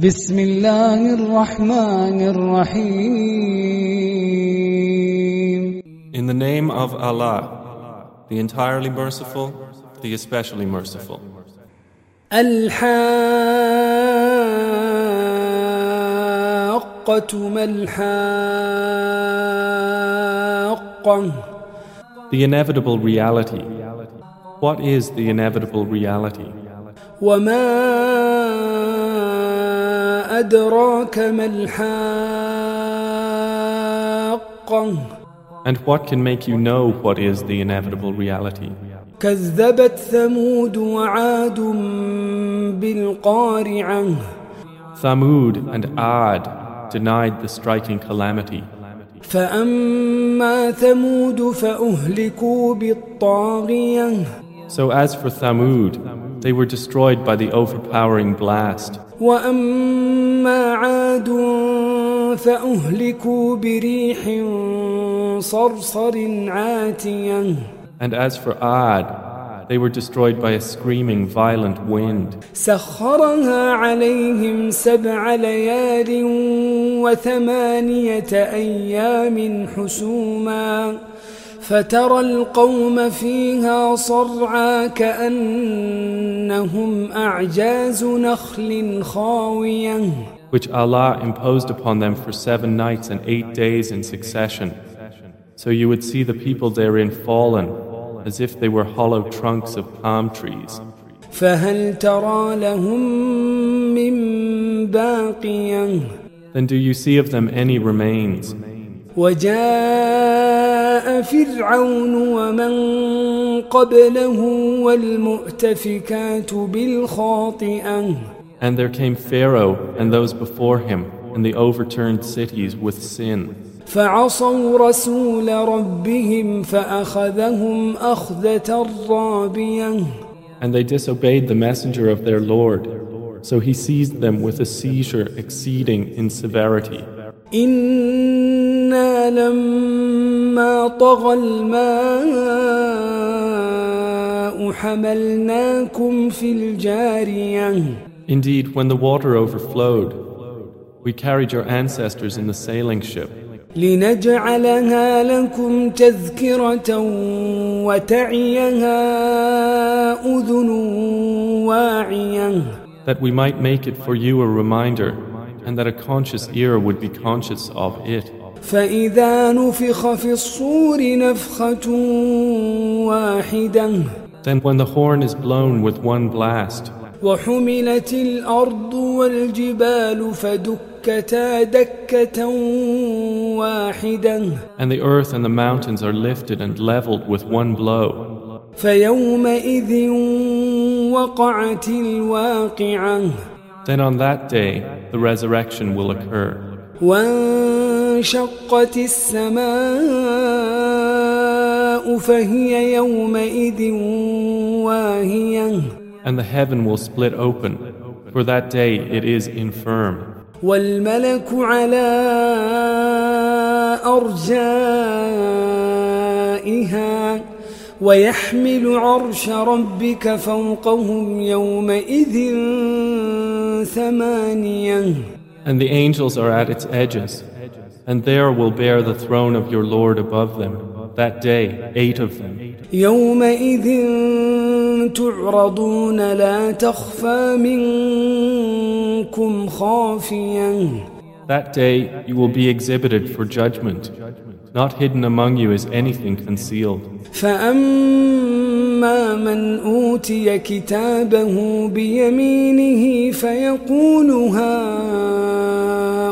بسم الله الرحمن الرحيم In the name of Allah, the entirely merciful, the especially merciful. الحاقة ما الحاقة The inevitable reality. What is the inevitable reality? وما أدراك ما الحاقة And what can make you know what is the inevitable reality? كذبت ثمود وعاد بالقارعة Thamud and Ad denied the striking calamity. فأما ثمود فأهلكوا بالطاغية So as for Thamud, they were destroyed by the overpowering blast. وأما عاد فأهلكوا بريح صرصر عاتية And as for Ad, they were destroyed by a screaming violent wind. سخرها عليهم سبع ليال وثمانية أيام حسوما فترى القوم فيها صرعى كأنهم أعجاز نخل خاوية which Allah imposed upon them for seven nights and eight days in succession. So you would see the people therein fallen, as if they were hollow trunks of palm trees. فهل ترى لهم من باقية Then do you see of them any remains? وجاء فرعون ومن قبله والمؤتفكات بالخاطئة And there came Pharaoh and those before him, and the overturned cities with sin. فعصوا رسول ربهم فأخذهم أخذة رابية And they disobeyed the messenger of their Lord. So he seized them with a seizure exceeding in severity. إنا لما طغى الماء حملناكم في الجارية Indeed, when the water overflowed, we carried your ancestors in the sailing ship لنجعلها لكم تذكرة وتعيها أذن واعية that we might make it for you a reminder and that a conscious ear would be conscious of it. فإذا نفخ في الصور نفخة واحدة Then, when the horn is blown with one blast, وحملت الأرض والجبال فدكتا دكة واحدة and the earth and the mountains are lifted and leveled with one blow, فيومئذ وقعت الواقعة then on that day the resurrection will occur. وانشقت السماء فهي يومئذ واهية And the heaven will split open. For that day it is infirm. والملك على أرجائها ويحمل عرش ربك فوقهم يومئذ ثمانية And the angels are at its edges, and there will bear the throne of your Lord above them. That day, eight of them. يومئذ تعرضون لا تخفى منكم خافية That day you will be exhibited for judgment. Not hidden among you is anything concealed. فأما من أوتي كتابه بيمينه فيقول هاؤم اقرءوا كتابيه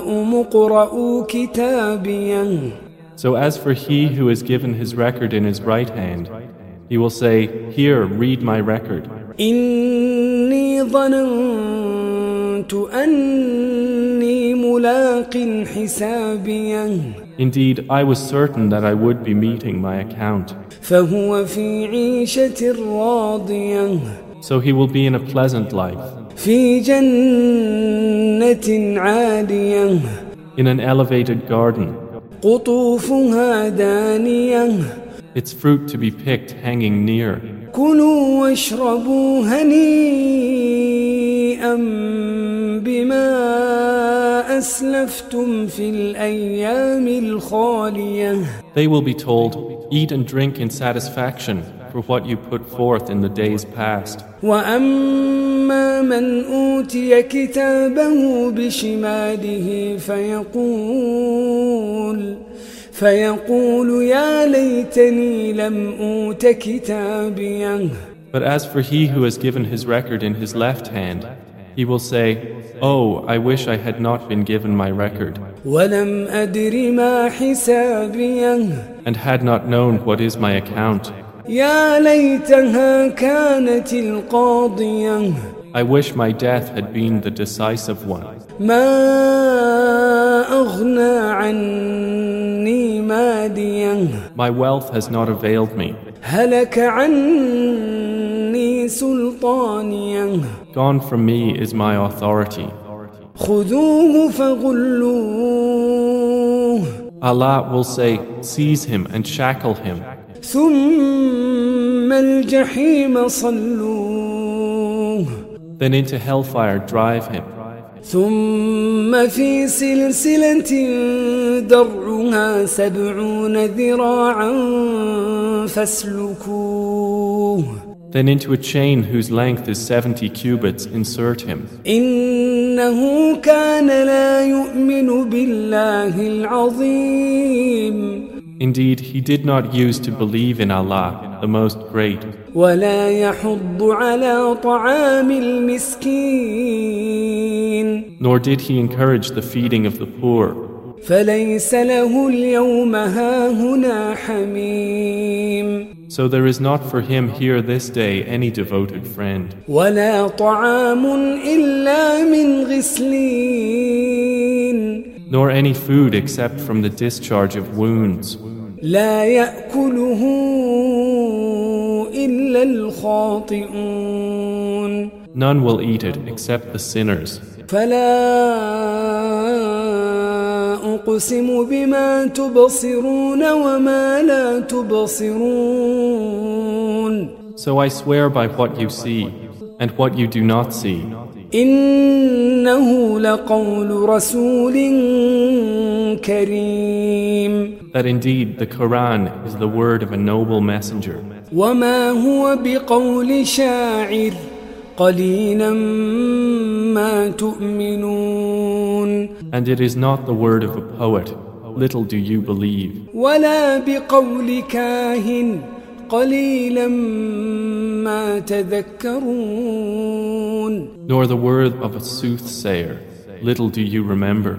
so as for he who is given his record in his right hand, he will say, Here, read my record. Indeed, I was certain that I would be meeting my account. So he will be in a pleasant life. في جنة عالية in an elevated garden, قطوفها دانية its fruit to be picked hanging near. كلوا واشربوا هنيئا هنيئا بما أسلفتم في الأيام الخالية They will be told, Eat and drink in satisfaction for what you put forth in the days past. وأما من أوتي كتابه بشماله فيقول فيقول يا ليتني لم أوت كتابيه But as for he who has given his record in his left hand, he will say, Oh, I wish I had not been given my record, ولم أدر ما حسابيه and had not known what is my account. يا ليتها كانت القاضية I wish my death had been the decisive one. ما أغنى عني ماليه My wealth has not availed me. هلك عني سلطانيه Gone from me is my authority. خذوه فغلوه Allah will say, Seize him and shackle him, ثم الجحيم صلوه then into hellfire drive him. ثم في سلسلة درعها سبعون ذراعا فاسلكوه Then into a chain whose length is 70 cubits, insert him. إنه كان لا يؤمن بالله العظيم Indeed, he did not use to believe in Allah, the most great. Nor did he encourage the feeding of the poor. So there is not for him here this day any devoted friend ولا طعام إلا من غسلين nor any food except from the discharge of wounds. لا يأكله إلا الخاطئون None will eat it except the sinners. فلا أقسم بما تبصرون وما لا تبصرون So I swear by what you see and what you do not see. إنه لقول رسول كريم That indeed the Quran is the word of a noble messenger. وما هو بقول شاعر قليلا ما تؤمنون And it is not the word of a poet. Little do you believe. ولا بقول كاهن قليلا ما تذكرون nor the word of a soothsayer. Little do you remember.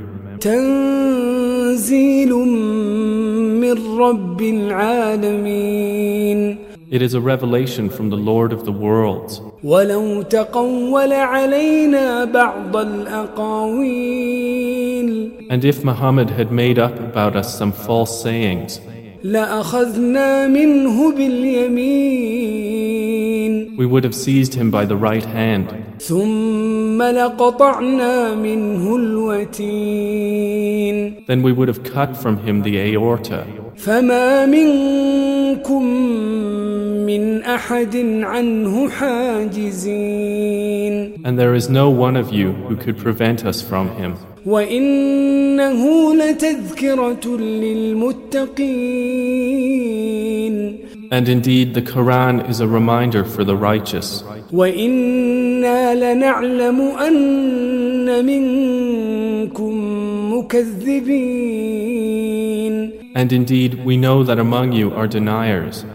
It is a revelation from the Lord of the worlds. And if Muhammad had made up about us some false sayings, we would have seized him by the right hand. ثم لقطعنا منه الوتين then we would have cut from him the aorta. فما منكم من أحد عنه حاجزين And there is no one of you who could prevent us from him. وإنه لتذكرة للمتقين and indeed, the Quran is a reminder for the righteous. And indeed, we know that among you are deniers.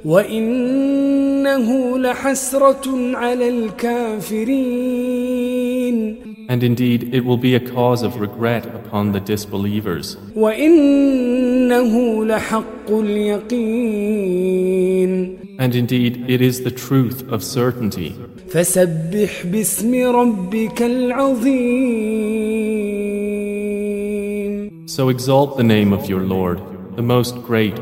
And indeed, it will be a cause of regret upon the disbelievers. And indeed, it is the truth of certainty. So exalt the name of your Lord, the most great,